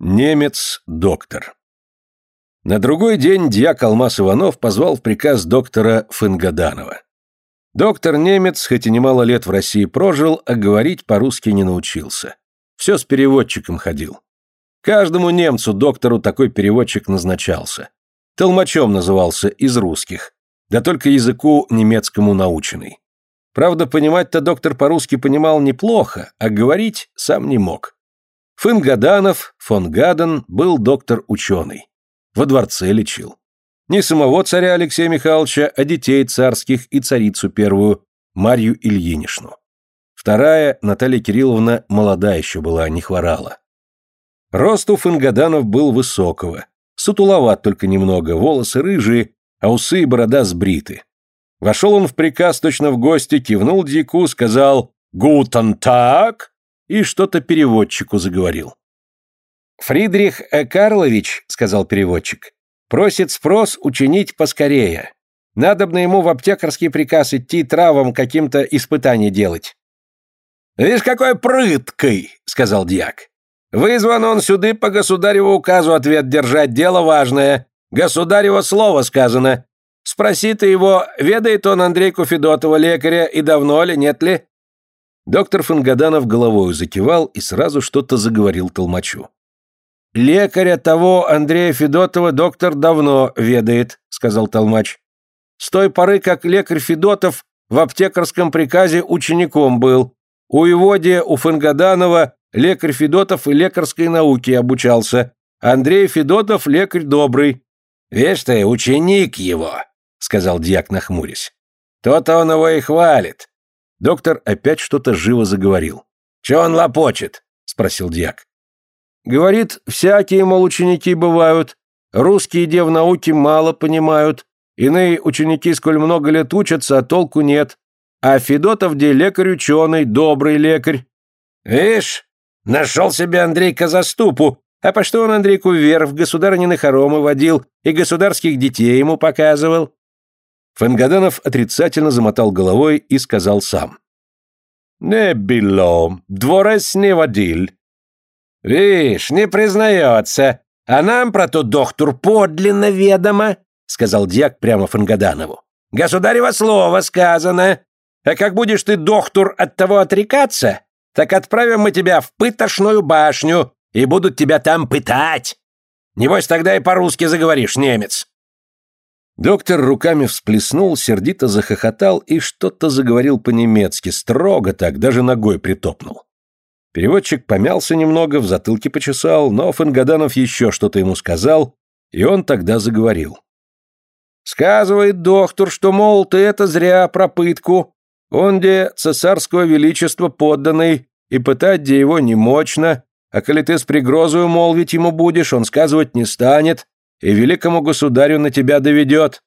Немец-доктор. На другой день дьяк Алмаз Иванов позвал в приказ доктора Фынгаданова. Доктор-немец, хоть и немало лет в России прожил, а говорить по-русски не научился. Все с переводчиком ходил. Каждому немцу доктору такой переводчик назначался. Толмачом назывался из русских, да только языку немецкому наученный. Правда, понимать-то доктор по-русски понимал неплохо, а говорить сам не мог. Фынгаданов, фон Гаден, был доктор-ученый. Во дворце лечил. Не самого царя Алексея Михайловича, а детей царских и царицу первую, Марью Ильинишну. Вторая, Наталья Кирилловна, молода еще была, не хворала. Рост у Фынгаданов был высокого, сутуловат только немного, волосы рыжие, а усы и борода сбриты. Вошел он в приказ точно в гости, кивнул дьяку, сказал «Гутен так!» И что-то переводчику заговорил. «Фридрих э. Карлович», — сказал переводчик, — «просит спрос учинить поскорее. Надобно ему в аптекарский приказ идти травам каким-то испытания делать». «Видишь, какой прыткой», — сказал дьяк. «Вызван он сюды по государеву указу ответ держать, дело важное. Государево слово сказано. Спроси ты его, ведает он Андрейку Федотова лекаря и давно ли, нет ли?» Доктор Фангаданов головою закивал и сразу что-то заговорил толмачу. «Лекаря того Андрея Федотова доктор давно ведает», — сказал толмач. «С той поры, как лекарь Федотов в аптекарском приказе учеником был. У Иводия, у Фангаданова лекарь Федотов и лекарской науке обучался. Андрей Федотов лекарь добрый». «Вишь ты, ученик его», — сказал дьяк, нахмурясь. «То-то он его и хвалит. Доктор опять что-то живо заговорил. «Че он лопочет?» — спросил дьяк. «Говорит, всякие, мол, ученики бывают. Русские де в науке мало понимают. Иные ученики, сколь много лет учатся, а толку нет. А Федотов де лекарь ученый, добрый лекарь». «Вишь, нашел себе Андрейка заступу. А по что он Андрейку вверх в государынины хоромы водил и государских детей ему показывал?» Фангаданов отрицательно замотал головой и сказал сам. «Не было, дворец не водил». «Вишь, не признается, а нам про тот доктор подлинно ведомо», сказал дьяк прямо Фангаданову. «Государево слово сказано. А как будешь ты, доктор, от того отрекаться, так отправим мы тебя в пытошную башню и будут тебя там пытать. Небось, тогда и по-русски заговоришь, немец». Доктор руками всплеснул, сердито захохотал и что-то заговорил по-немецки, строго так, даже ногой притопнул. Переводчик помялся немного, в затылке почесал, но Фангаданов еще что-то ему сказал, и он тогда заговорил. «Сказывает доктор, что, мол, ты это зря про пытку. Он где цесарского величества подданный, и пытать где его не мощно, а коли ты с пригрозою молвить ему будешь, он сказывать не станет, и великому государю на тебя доведет».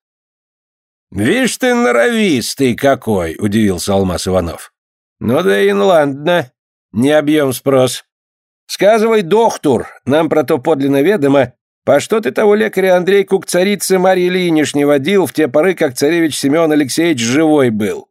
«Вишь ты норовистый какой!» — удивился Алмаз Иванов. «Ну да и ладно, не объем спрос. Сказывай, доктор, нам про то подлинно ведомо, по что ты того лекаря Андрейку к царице Марьи Ильинишне водил в те поры, как царевич Семен Алексеевич живой был?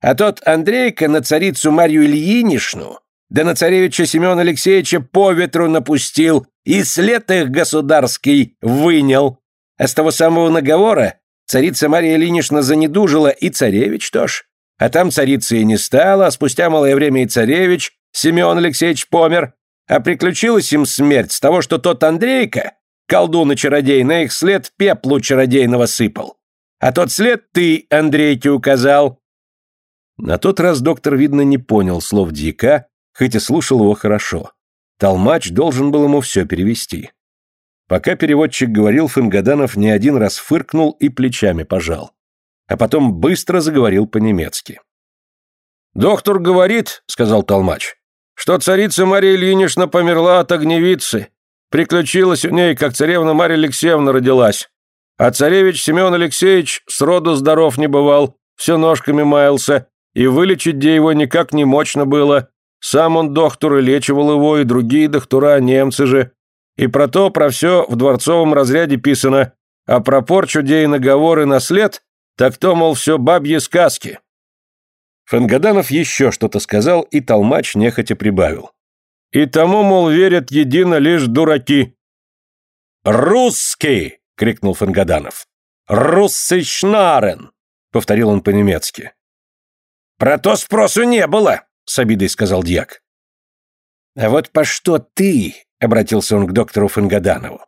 А тот Андрейка на царицу Марью Ильинишну да на царевича Семена Алексеевича по ветру напустил и след их государский вынял. А с того самого наговора царица Мария Ильинична занедужила, и царевич тоже. А там царицы и не стало, а спустя малое время и царевич, Семен Алексеевич помер. А приключилась им смерть с того, что тот Андрейка, колдун и чародей, на их след пеплу чародейного сыпал. А тот след ты, Андрейке, указал. На тот раз доктор, видно, не понял слов дьяка, хоть и слушал его хорошо. Толмач должен был ему все перевести. Пока переводчик говорил, Фингаданов не один раз фыркнул и плечами пожал. А потом быстро заговорил по-немецки. «Доктор говорит, — сказал Толмач, — что царица Мария Ильинична померла от огневицы. Приключилась у ней, как царевна Марья Алексеевна родилась. А царевич Семен Алексеевич сроду здоров не бывал, все ножками маялся, и вылечить где его никак не мощно было. Сам он доктор и лечивал его, и другие доктора, немцы же. И про то, про все в дворцовом разряде писано, а про порчу, де и наговоры на так то, мол, все бабьи сказки. Фангаданов еще что-то сказал, и толмач нехотя прибавил. и тому, мол, верят едино лишь дураки». «Русский!» — крикнул Фангаданов. «Руссый шнарен!» — повторил он по-немецки. «Про то спросу не было!» — с обидой сказал дьяк. «А вот по что ты?» — обратился он к доктору Фангаданову.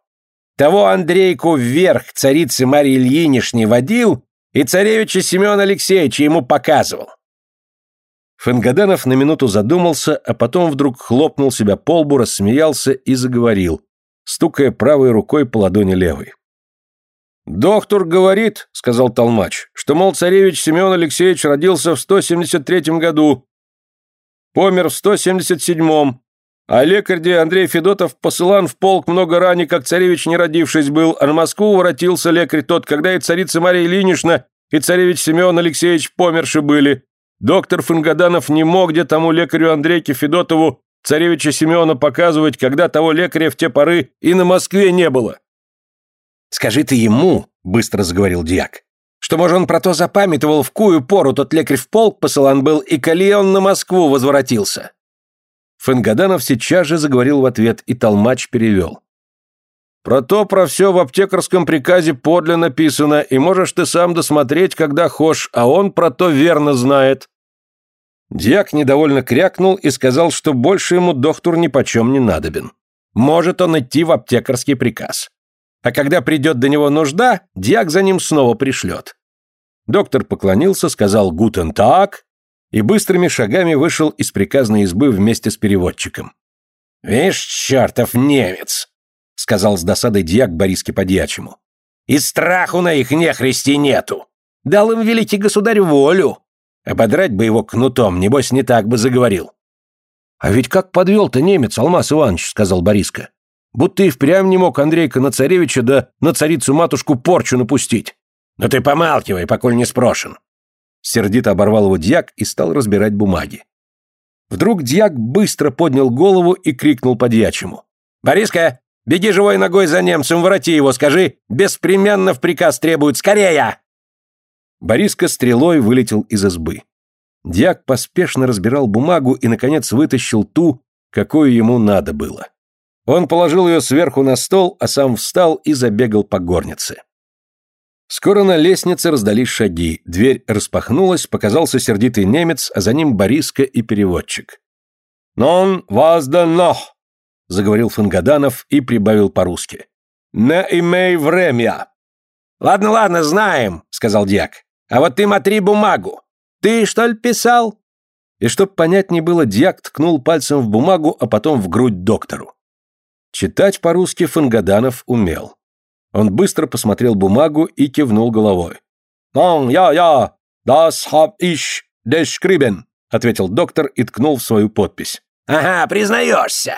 «Того Андрейку вверх царицы Марьи Ильинишне водил и царевича Семена Алексеевича ему показывал». Фангаданов на минуту задумался, а потом вдруг хлопнул себя по лбу, рассмеялся и заговорил, стукая правой рукой по ладони левой. «Доктор говорит, — сказал Толмач, — что, мол, царевич Семен Алексеевич родился в 173 году, помер в 177-м, а лекарь Андрей Федотов посылан в полк много ранее, как царевич не родившись был, а на Москву воротился лекарь тот, когда и царица Мария Ильинична, и царевич Семен Алексеевич померши были. Доктор Фангаданов не мог где тому лекарю Андрейке Федотову царевича Семена показывать, когда того лекаря в те поры и на Москве не было. «Скажи ты ему», — быстро заговорил дьяк, «что, может, он про то запамятовал, в кую пору тот лекарь в полк посылан был, и коли он на Москву возвратился». Фангаданов сейчас же заговорил в ответ, и толмач перевел. «Про то, про все в аптекарском приказе подле написано, и можешь ты сам досмотреть, когда хошь, а он про то верно знает». Дьяк недовольно крякнул и сказал, что больше ему доктор нипочем не надобен. Может он идти в аптекарский приказ. А когда придет до него нужда, дьяк за ним снова пришлет. Доктор поклонился, сказал «Гутен так» и быстрыми шагами вышел из приказной избы вместе с переводчиком. «Вишь, чертов немец!» — сказал с досадой дьяк Бориске Подьячему. «И страху на их нехристи нету! Дал им великий государь волю! Ободрать бы его кнутом, небось, не так бы заговорил!» «А ведь как подвел-то немец, Алмаз Иванович», — сказал Бориска. Будто и впрямь не мог Андрейка на царевича да на царицу-матушку порчу напустить. Но ты помалкивай, поколь не спрошен. Сердито оборвал его дьяк и стал разбирать бумаги. Вдруг дьяк быстро поднял голову и крикнул подьячему. «Бориска, беги живой ногой за немцем, вороти его, скажи, беспременно в приказ требуют, скорее!» Бориска стрелой вылетел из избы. Дьяк поспешно разбирал бумагу и, наконец, вытащил ту, какую ему надо было. Он положил ее сверху на стол, а сам встал и забегал по горнице. Скоро на лестнице раздались шаги, дверь распахнулась, показался сердитый немец, а за ним Бориска и переводчик. «Нон вас да заговорил Фангаданов и прибавил по-русски. «Не имей время!» «Ладно, ладно, знаем», — сказал дьяк. «А вот ты матри бумагу. Ты, что ли, писал?» И чтоб понятнее было, дьяк ткнул пальцем в бумагу, а потом в грудь доктору. Читать по-русски Фангаданов умел. Он быстро посмотрел бумагу и кивнул головой. «Нон, я, я, das hab ich geschrieben», ответил доктор и ткнул в свою подпись. «Ага, признаешься.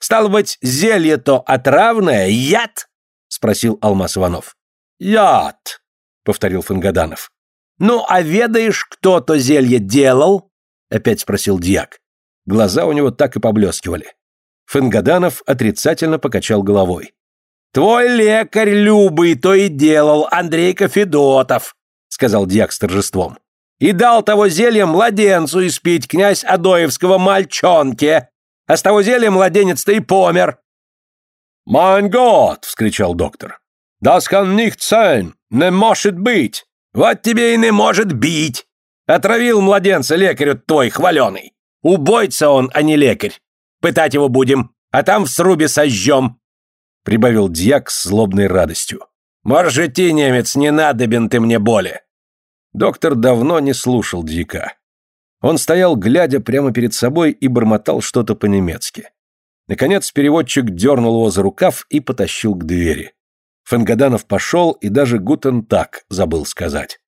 Стало быть, зелье-то отравное, яд?» спросил Алмаз Иванов. «Яд», повторил Фангаданов. «Ну, а ведаешь, кто то зелье делал?» опять спросил дьяк. Глаза у него так и поблескивали. Фангаданов отрицательно покачал головой. «Твой лекарь Любый то и делал, Андрейка Федотов», — сказал дьяк с торжеством. «И дал того зелья младенцу испить князь Адоевского мальчонке, а с того зелья младенец-то и помер». «Майн год!» — вскричал доктор. «Das kann nicht sein! Не может быть! Вот тебе и не может бить! Отравил младенца лекарю твой хваленый! Убойца он, а не лекарь! Пытать его будем, а там в срубе сожжем!» Прибавил дьяк с злобной радостью. «Можешь идти, немец, не надобен ты мне боли!» Доктор давно не слушал дьяка. Он стоял, глядя прямо перед собой, и бормотал что-то по-немецки. Наконец переводчик дернул его за рукав и потащил к двери. Фангаданов пошел и даже Гутен так забыл сказать.